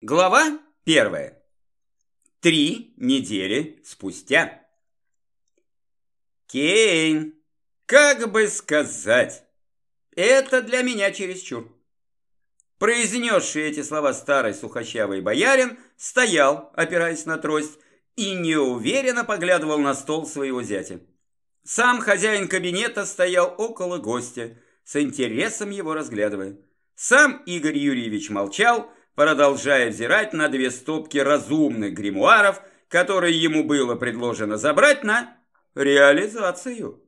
Глава первая. Три недели спустя. Кейн, как бы сказать, это для меня чересчур. Произнесший эти слова старый сухощавый боярин стоял, опираясь на трость, и неуверенно поглядывал на стол своего зятя. Сам хозяин кабинета стоял около гостя, с интересом его разглядывая. Сам Игорь Юрьевич молчал, продолжая взирать на две стопки разумных гримуаров, которые ему было предложено забрать на реализацию.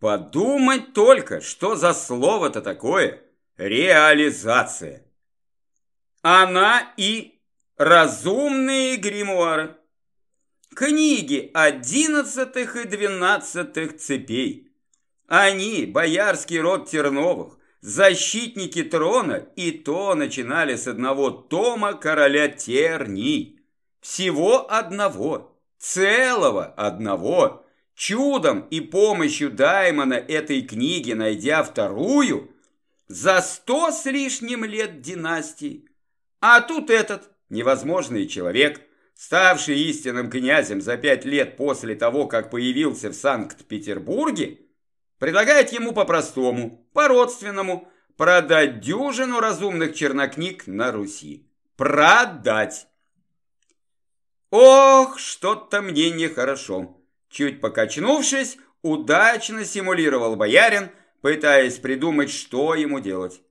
Подумать только, что за слово-то такое реализация. Она и разумные гримуары. Книги одиннадцатых и двенадцатых цепей. Они, боярский род Терновых, Защитники трона и то начинали с одного тома короля Терний. Всего одного, целого одного. Чудом и помощью Даймона этой книги, найдя вторую, за сто с лишним лет династии. А тут этот невозможный человек, ставший истинным князем за пять лет после того, как появился в Санкт-Петербурге, Предлагает ему по-простому, по-родственному, продать дюжину разумных чернокниг на Руси. Продать! Ох, что-то мне нехорошо. Чуть покачнувшись, удачно симулировал боярин, пытаясь придумать, что ему делать.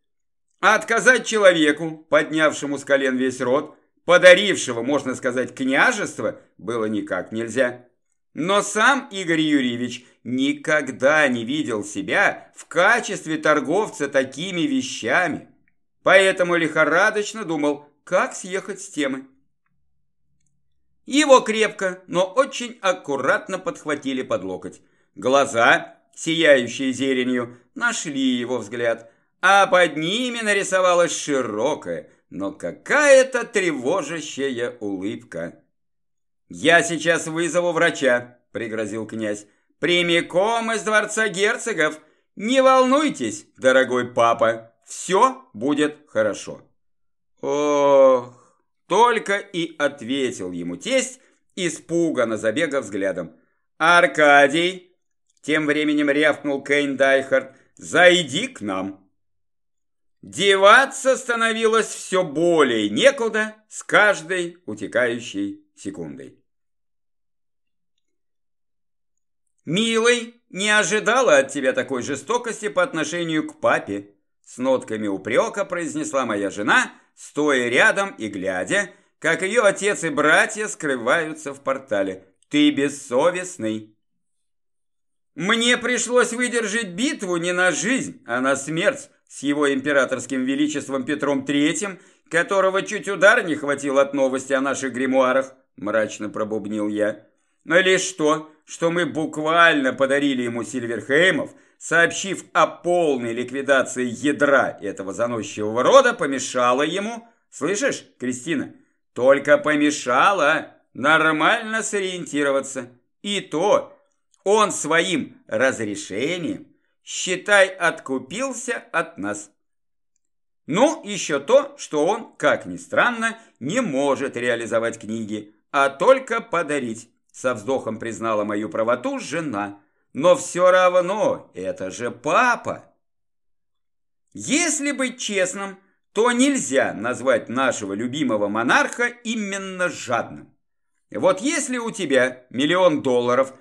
Отказать человеку, поднявшему с колен весь род, подарившего, можно сказать, княжество, было никак нельзя. Но сам Игорь Юрьевич никогда не видел себя в качестве торговца такими вещами, поэтому лихорадочно думал, как съехать с темы. Его крепко, но очень аккуратно подхватили под локоть. Глаза, сияющие зеленью, нашли его взгляд, а под ними нарисовалась широкая, но какая-то тревожащая улыбка. «Я сейчас вызову врача», — пригрозил князь. «Прямиком из дворца герцогов. Не волнуйтесь, дорогой папа, все будет хорошо». «Ох!» — только и ответил ему тесть, испуганно забегав взглядом. «Аркадий!» — тем временем рявкнул Кейн Дайхард. «Зайди к нам!» Деваться становилось все более некуда с каждой утекающей секундой. «Милый, не ожидала от тебя такой жестокости по отношению к папе», с нотками упрека произнесла моя жена, стоя рядом и глядя, как ее отец и братья скрываются в портале. «Ты бессовестный». Мне пришлось выдержать битву не на жизнь, а на смерть с его императорским величеством Петром Третьим, которого чуть удар не хватил от новости о наших гримуарах, мрачно пробубнил я. Лишь то, что мы буквально подарили ему Сильверхеймов, сообщив о полной ликвидации ядра этого заносчивого рода, помешало ему, слышишь, Кристина, только помешало нормально сориентироваться. И то он своим разрешением, считай, откупился от нас. Ну, еще то, что он, как ни странно, не может реализовать книги, а только подарить. Со вздохом признала мою правоту жена. Но все равно, это же папа. Если быть честным, то нельзя назвать нашего любимого монарха именно жадным. Вот если у тебя миллион долларов,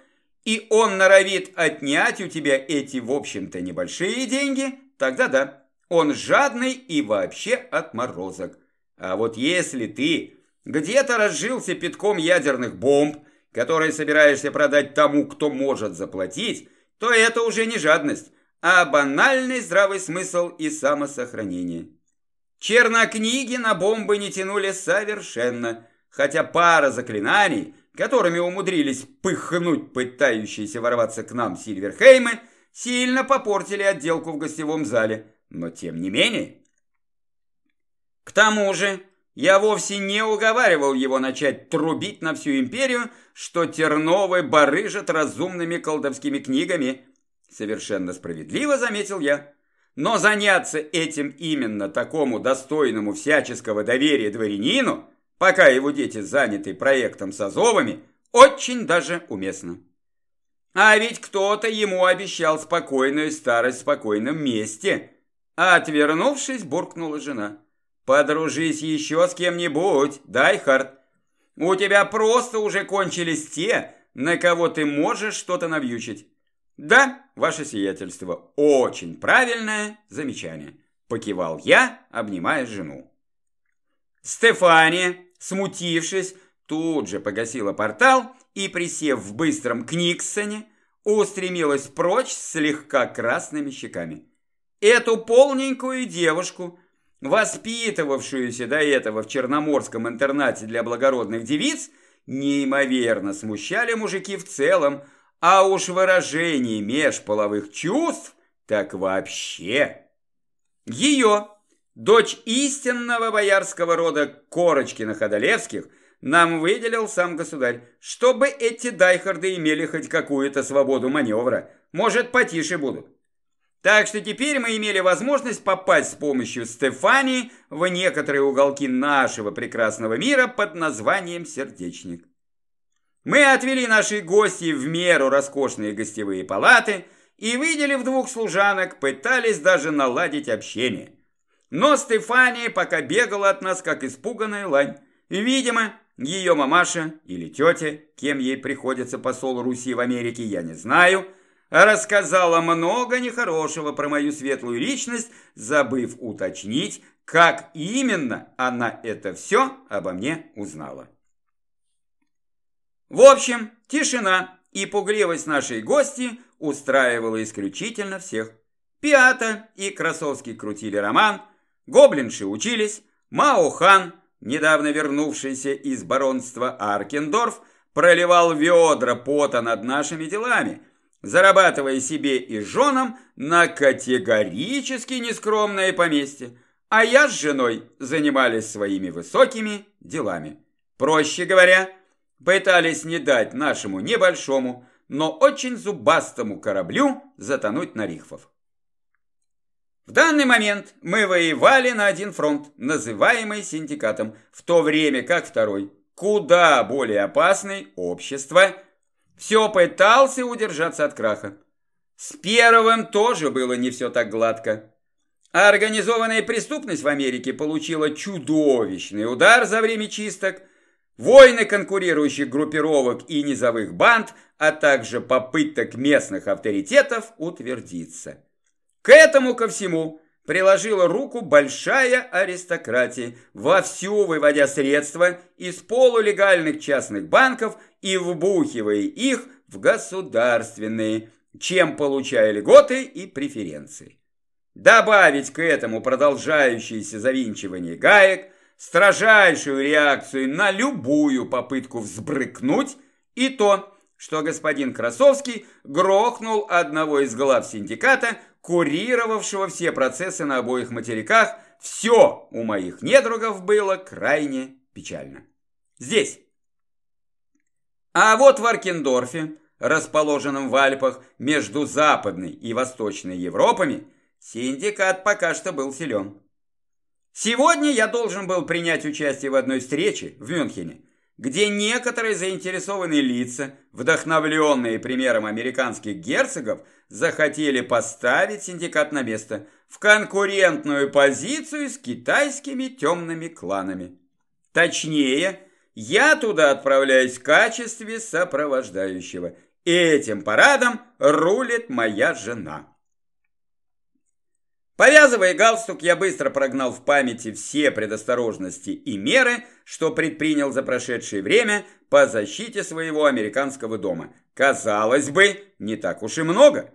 и он норовит отнять у тебя эти, в общем-то, небольшие деньги, тогда да, он жадный и вообще отморозок. А вот если ты где-то разжился пятком ядерных бомб, который собираешься продать тому, кто может заплатить, то это уже не жадность, а банальный здравый смысл и самосохранение. Чернокниги на бомбы не тянули совершенно, хотя пара заклинаний, которыми умудрились пыхнуть пытающиеся ворваться к нам Сильверхеймы, сильно попортили отделку в гостевом зале, но тем не менее. К тому же, я вовсе не уговаривал его начать трубить на всю империю, что Терновы барыжат разумными колдовскими книгами. Совершенно справедливо заметил я. Но заняться этим именно такому достойному всяческого доверия дворянину, пока его дети заняты проектом с Азовами, очень даже уместно. А ведь кто-то ему обещал спокойную старость в спокойном месте. А отвернувшись, буркнула жена. Подружись еще с кем-нибудь, Дайхард. У тебя просто уже кончились те, на кого ты можешь что-то навьючить. Да, ваше сиятельство, очень правильное замечание. Покивал я, обнимая жену. Стефания, смутившись, тут же погасила портал и, присев в быстром книксене, устремилась прочь слегка красными щеками. Эту полненькую девушку, воспитывавшуюся до этого в Черноморском интернате для благородных девиц, неимоверно смущали мужики в целом, а уж выражение межполовых чувств так вообще. Ее, дочь истинного боярского рода Корочкина-Ходолевских, нам выделил сам государь, чтобы эти дайхарды имели хоть какую-то свободу маневра. Может, потише будут. Так что теперь мы имели возможность попасть с помощью Стефании в некоторые уголки нашего прекрасного мира под названием Сердечник. Мы отвели наши гости в меру роскошные гостевые палаты и, выделив двух служанок, пытались даже наладить общение. Но Стефания пока бегала от нас, как испуганная лань. Видимо, ее мамаша или тетя, кем ей приходится посол Руси в Америке, я не знаю, рассказала много нехорошего про мою светлую личность, забыв уточнить, как именно она это все обо мне узнала. В общем, тишина и пугливость нашей гости устраивала исключительно всех. Пиата и Красовский крутили роман, гоблинши учились, Мао Хан недавно вернувшийся из баронства Аркендорф, проливал ведра пота над нашими делами, зарабатывая себе и женам на категорически нескромное поместье, а я с женой занимались своими высокими делами. Проще говоря, пытались не дать нашему небольшому, но очень зубастому кораблю затонуть на рифов. В данный момент мы воевали на один фронт, называемый синдикатом, в то время как второй, куда более опасный, общество, все пытался удержаться от краха. С первым тоже было не все так гладко. А организованная преступность в Америке получила чудовищный удар за время чисток, войны конкурирующих группировок и низовых банд, а также попыток местных авторитетов утвердиться. К этому ко всему приложила руку большая аристократия, вовсю выводя средства из полулегальных частных банков и вбухивая их в государственные, чем получая льготы и преференции. Добавить к этому продолжающееся завинчивание гаек, строжайшую реакцию на любую попытку взбрыкнуть и то, что господин Красовский грохнул одного из глав синдиката, курировавшего все процессы на обоих материках, все у моих недругов было крайне печально. Здесь. А вот в Аркендорфе, расположенном в Альпах между Западной и Восточной Европами, синдикат пока что был силен. Сегодня я должен был принять участие в одной встрече в Мюнхене, где некоторые заинтересованные лица, вдохновленные примером американских герцогов, захотели поставить синдикат на место в конкурентную позицию с китайскими темными кланами. Точнее, я туда отправляюсь в качестве сопровождающего. Этим парадом рулит моя жена. Повязывая галстук, я быстро прогнал в памяти все предосторожности и меры, что предпринял за прошедшее время по защите своего американского дома. Казалось бы, не так уж и много.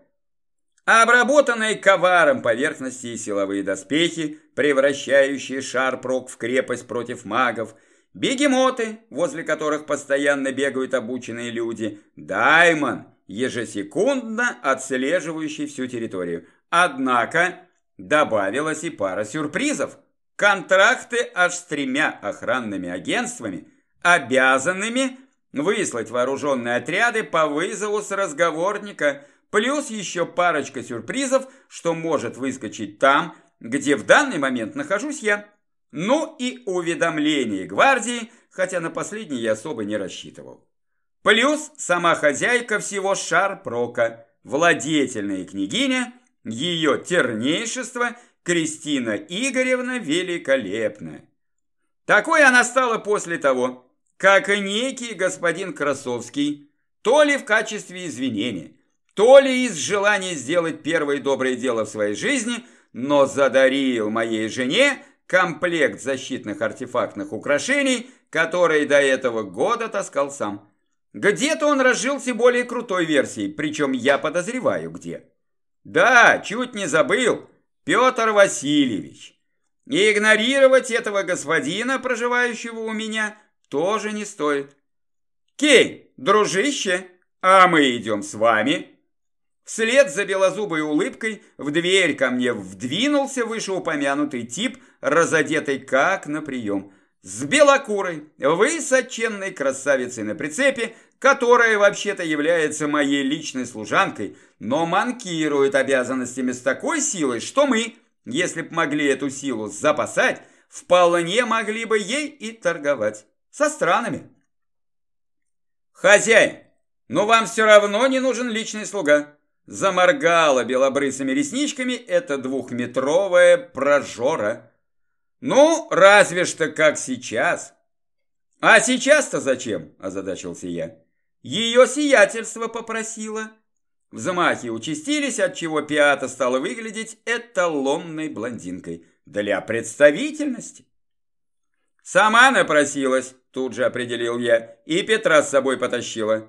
Обработанные коваром поверхности и силовые доспехи, превращающие Шарпрок в крепость против магов, бегемоты, возле которых постоянно бегают обученные люди, Даймон, ежесекундно отслеживающий всю территорию. Однако Добавилась и пара сюрпризов. Контракты аж с тремя охранными агентствами, обязанными выслать вооруженные отряды по вызову с разговорника, плюс еще парочка сюрпризов, что может выскочить там, где в данный момент нахожусь я. Ну и уведомление гвардии, хотя на последний я особо не рассчитывал. Плюс сама хозяйка всего Шарпрока, владетельная княгиня, ее тернейшество Кристина Игоревна Великолепная. Такой она стала после того, как некий господин Красовский, то ли в качестве извинения, то ли из желания сделать первое доброе дело в своей жизни, но задарил моей жене комплект защитных артефактных украшений, которые до этого года таскал сам. Где-то он разжился более крутой версией, причем я подозреваю где. Да, чуть не забыл, Петр Васильевич. И игнорировать этого господина, проживающего у меня, тоже не стоит. Кей, дружище, а мы идем с вами. Вслед за белозубой улыбкой в дверь ко мне вдвинулся вышеупомянутый тип, разодетый как на прием. С белокурой, высоченной красавицей на прицепе, которая вообще-то является моей личной служанкой, но манкирует обязанностями с такой силой, что мы, если б могли эту силу запасать, вполне могли бы ей и торговать. Со странами. Хозяин, но вам все равно не нужен личный слуга. Заморгала белобрысыми ресничками эта двухметровая прожора. Ну, разве что как сейчас. А сейчас-то зачем? Озадачился я. Ее сиятельство попросила. Взмахи участились, отчего Пиата стала выглядеть эталонной блондинкой. Для представительности. Сама напросилась, тут же определил я, и Петра с собой потащила.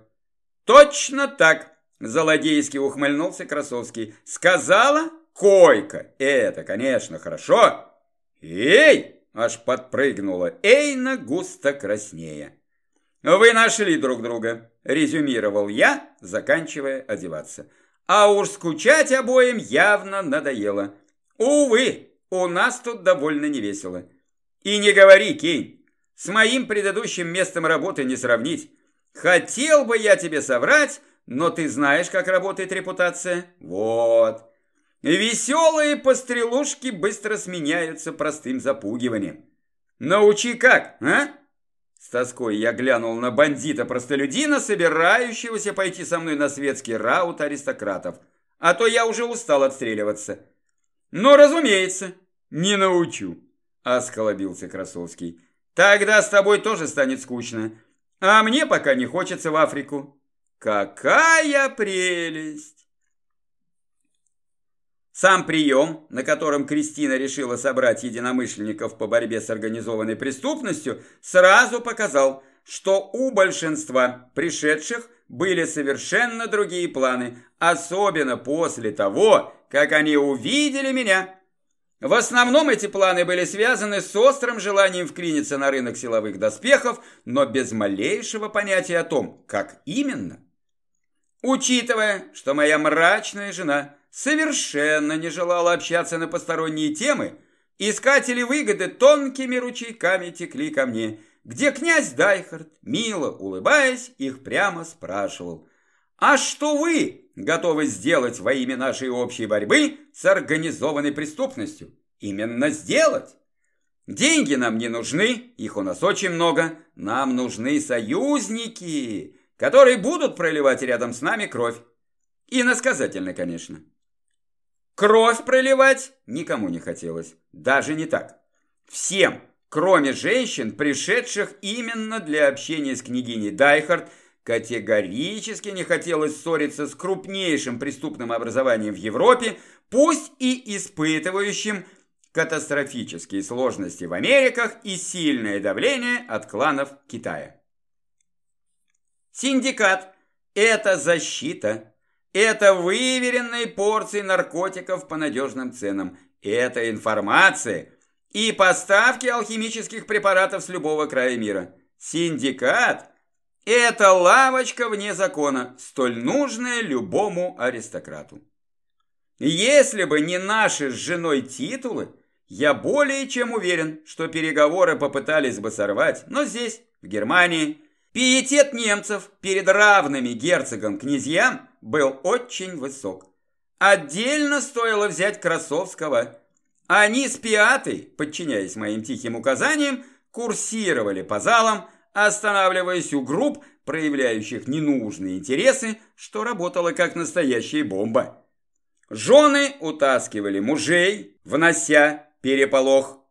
Точно так, Злодейски ухмыльнулся Красовский. «Сказала? Койка! Это, конечно, хорошо!» «Эй!» – аж подпрыгнула Эйна густо краснея. «Вы нашли друг друга», – резюмировал я, заканчивая одеваться. А уж скучать обоим явно надоело. Увы, у нас тут довольно невесело. И не говори, Кейн, с моим предыдущим местом работы не сравнить. Хотел бы я тебе соврать, но ты знаешь, как работает репутация? Вот. Веселые пострелушки быстро сменяются простым запугиванием. Научи как, а? С тоской я глянул на бандита-простолюдина, собирающегося пойти со мной на светский раут аристократов. А то я уже устал отстреливаться. Но, разумеется, не научу, осколобился Красовский. Тогда с тобой тоже станет скучно. А мне пока не хочется в Африку. Какая прелесть! Сам прием, на котором Кристина решила собрать единомышленников по борьбе с организованной преступностью, сразу показал, что у большинства пришедших были совершенно другие планы, особенно после того, как они увидели меня. В основном эти планы были связаны с острым желанием вклиниться на рынок силовых доспехов, но без малейшего понятия о том, как именно. Учитывая, что моя мрачная жена совершенно не желала общаться на посторонние темы, искатели выгоды тонкими ручейками текли ко мне, где князь Дайхард, мило улыбаясь, их прямо спрашивал, «А что вы готовы сделать во имя нашей общей борьбы с организованной преступностью? Именно сделать!» Деньги нам не нужны, их у нас очень много. Нам нужны союзники, которые будут проливать рядом с нами кровь. Иносказательно, конечно. Кровь проливать никому не хотелось. Даже не так. Всем, кроме женщин, пришедших именно для общения с княгиней Дайхард, категорически не хотелось ссориться с крупнейшим преступным образованием в Европе, пусть и испытывающим катастрофические сложности в Америках и сильное давление от кланов Китая. Синдикат – это защита. Это выверенные порции наркотиков по надежным ценам. Это информация и поставки алхимических препаратов с любого края мира. Синдикат – это лавочка вне закона, столь нужная любому аристократу. Если бы не наши с женой титулы, я более чем уверен, что переговоры попытались бы сорвать, но здесь, в Германии, Пиетет немцев перед равными герцогам-князьям был очень высок. Отдельно стоило взять Красовского. Они с Пиатой, подчиняясь моим тихим указаниям, курсировали по залам, останавливаясь у групп, проявляющих ненужные интересы, что работало как настоящая бомба. Жены утаскивали мужей, внося переполох.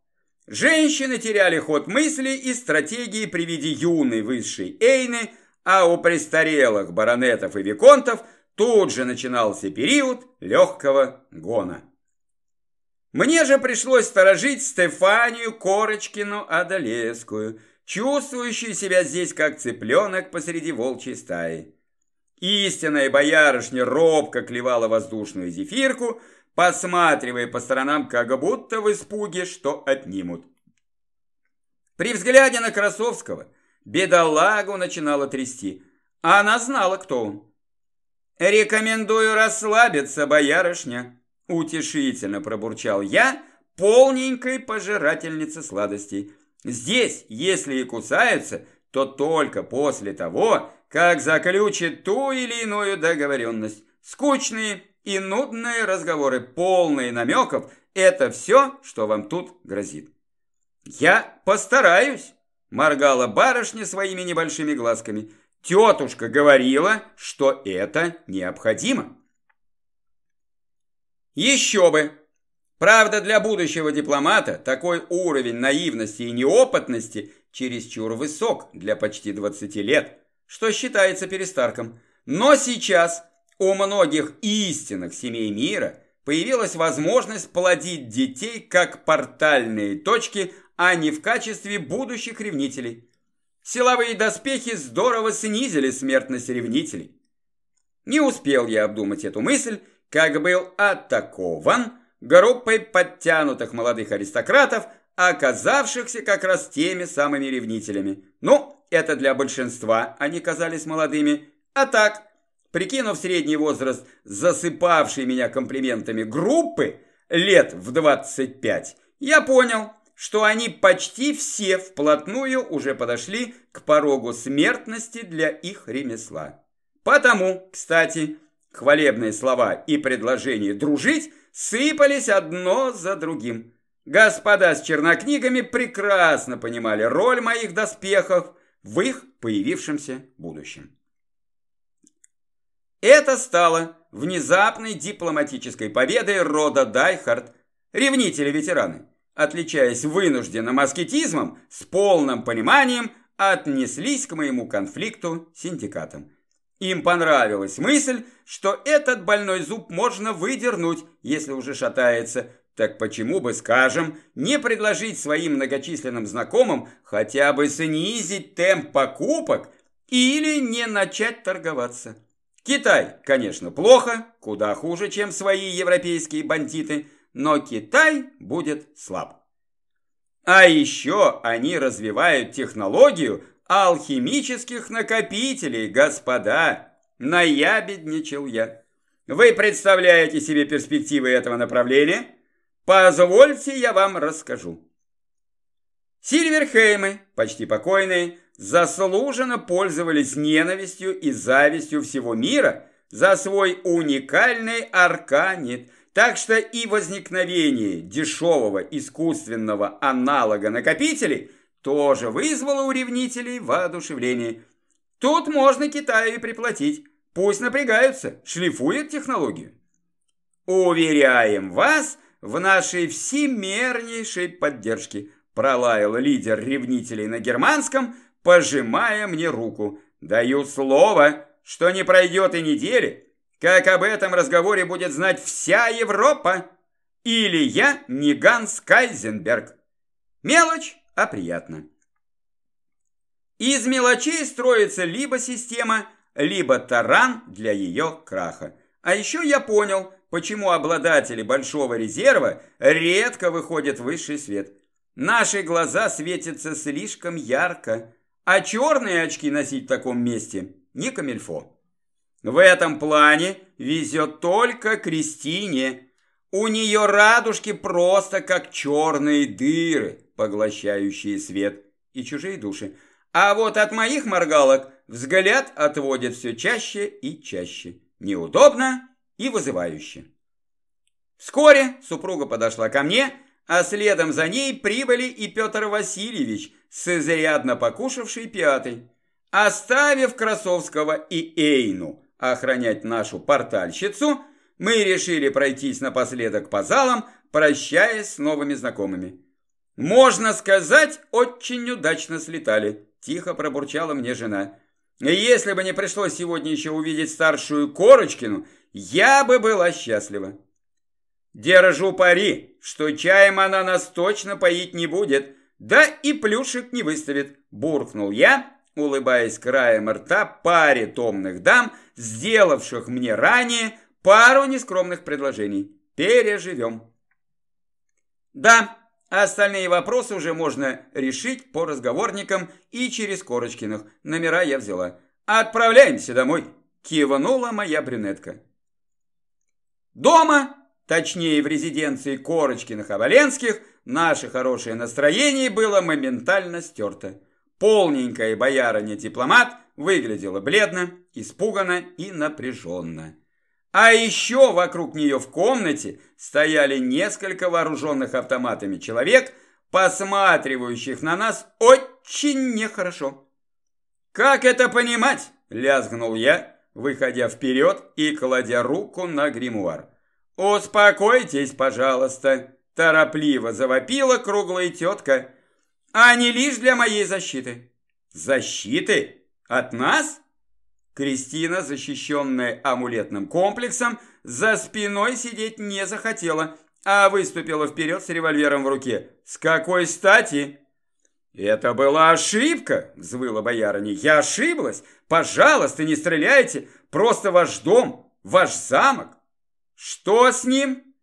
Женщины теряли ход мысли и стратегии при виде юной высшей Эйны, а у престарелых баронетов и виконтов тут же начинался период легкого гона. Мне же пришлось сторожить Стефанию Корочкину Адалевскую, чувствующую себя здесь как цыпленок посреди волчьей стаи. Истинная боярышня робко клевала воздушную зефирку – посматривая по сторонам, как будто в испуге, что отнимут. При взгляде на Красовского бедолагу начинало трясти, она знала, кто он. «Рекомендую расслабиться, боярышня», – утешительно пробурчал я, полненькой пожирательнице сладостей. «Здесь, если и кусаются, то только после того, как заключат ту или иную договоренность. Скучные и нудные разговоры, полные намеков – это все, что вам тут грозит. «Я постараюсь», – моргала барышня своими небольшими глазками. «Тетушка говорила, что это необходимо». Еще бы! Правда, для будущего дипломата такой уровень наивности и неопытности чересчур высок для почти 20 лет, что считается перестарком. Но сейчас – у многих истинных семей мира появилась возможность плодить детей как портальные точки, а не в качестве будущих ревнителей. Силовые доспехи здорово снизили смертность ревнителей. Не успел я обдумать эту мысль, как был атакован группой подтянутых молодых аристократов, оказавшихся как раз теми самыми ревнителями. Ну, это для большинства они казались молодыми, а так – Прикинув средний возраст засыпавшей меня комплиментами группы лет в 25, я понял, что они почти все вплотную уже подошли к порогу смертности для их ремесла. Потому, кстати, хвалебные слова и предложения дружить сыпались одно за другим. Господа с чернокнигами прекрасно понимали роль моих доспехов в их появившемся будущем. Это стало внезапной дипломатической победой рода Дайхард, ревнители-ветераны, отличаясь вынужденным аскетизмом, с полным пониманием отнеслись к моему конфликту с синдикатом. Им понравилась мысль, что этот больной зуб можно выдернуть, если уже шатается, так почему бы, скажем, не предложить своим многочисленным знакомым хотя бы снизить темп покупок или не начать торговаться? Китай, конечно, плохо, куда хуже, чем свои европейские бандиты, но Китай будет слаб. А еще они развивают технологию алхимических накопителей, господа. Наябедничал я. Вы представляете себе перспективы этого направления? Позвольте, я вам расскажу. Сильверхеймы, почти покойные, заслуженно пользовались ненавистью и завистью всего мира за свой уникальный арканит, так что и возникновение дешевого искусственного аналога накопителей тоже вызвало у ревнителей воодушевление. Тут можно Китаю и приплатить, пусть напрягаются, шлифуют технологию. Уверяем вас в нашей всемернейшей поддержке, пролаял лидер ревнителей на германском, пожимая мне руку. Даю слово, что не пройдет и недели, как об этом разговоре будет знать вся Европа. Или я не Ганс Кайзенберг. Мелочь, а приятно. Из мелочей строится либо система, либо таран для ее краха. А еще я понял, почему обладатели большого резерва редко выходят в высший свет. Наши глаза светятся слишком ярко, а черные очки носить в таком месте не камельфо. В этом плане везет только Кристине. У нее радужки просто как черные дыры, поглощающие свет и чужие души. А вот от моих моргалок взгляд отводит все чаще и чаще. Неудобно и вызывающе. Вскоре супруга подошла ко мне, а следом за ней прибыли и Петр Васильевич с изрядно покушавшей пятой, оставив Красовского и Эйну охранять нашу портальщицу, мы решили пройтись напоследок по залам, прощаясь с новыми знакомыми. «Можно сказать, очень удачно слетали», – тихо пробурчала мне жена. «Если бы не пришлось сегодня еще увидеть старшую Корочкину, я бы была счастлива». «Держу пари, что чаем она нас точно поить не будет, да и плюшек не выставит», – буркнул я, улыбаясь краем рта паре томных дам, сделавших мне ранее пару нескромных предложений. Переживем. Да, остальные вопросы уже можно решить по разговорникам и через Корочкиных. Номера я взяла. Отправляемся домой, кивнула моя брюнетка. Дома, точнее в резиденции Корочкиных-Оболенских, наше хорошее настроение было моментально стерто. Полненькая боярыня-дипломат выглядела бледно, испуганно и напряженно. А еще вокруг нее в комнате стояли несколько вооруженных автоматами человек, посматривающих на нас очень нехорошо. «Как это понимать?» – лязгнул я, выходя вперед и кладя руку на гримуар. «Успокойтесь, пожалуйста», – торопливо завопила круглая тетка, – «а не лишь для моей защиты». «Защиты? От нас?» Кристина, защищенная амулетным комплексом, за спиной сидеть не захотела, а выступила вперед с револьвером в руке. «С какой стати?» «Это была ошибка!» – взвыла боярыня. «Я ошиблась! Пожалуйста, не стреляйте! Просто ваш дом, ваш замок!» «Что с ним?»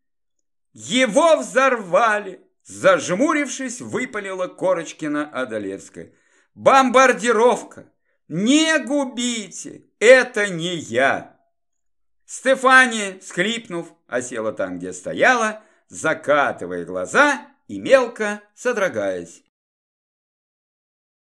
«Его взорвали!» Зажмурившись, выпалила Корочкина Адалевская. «Бомбардировка! «Не губите! Это не я!» Стефания, схлипнув, осела там, где стояла, закатывая глаза и мелко содрогаясь.